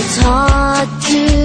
It's hard to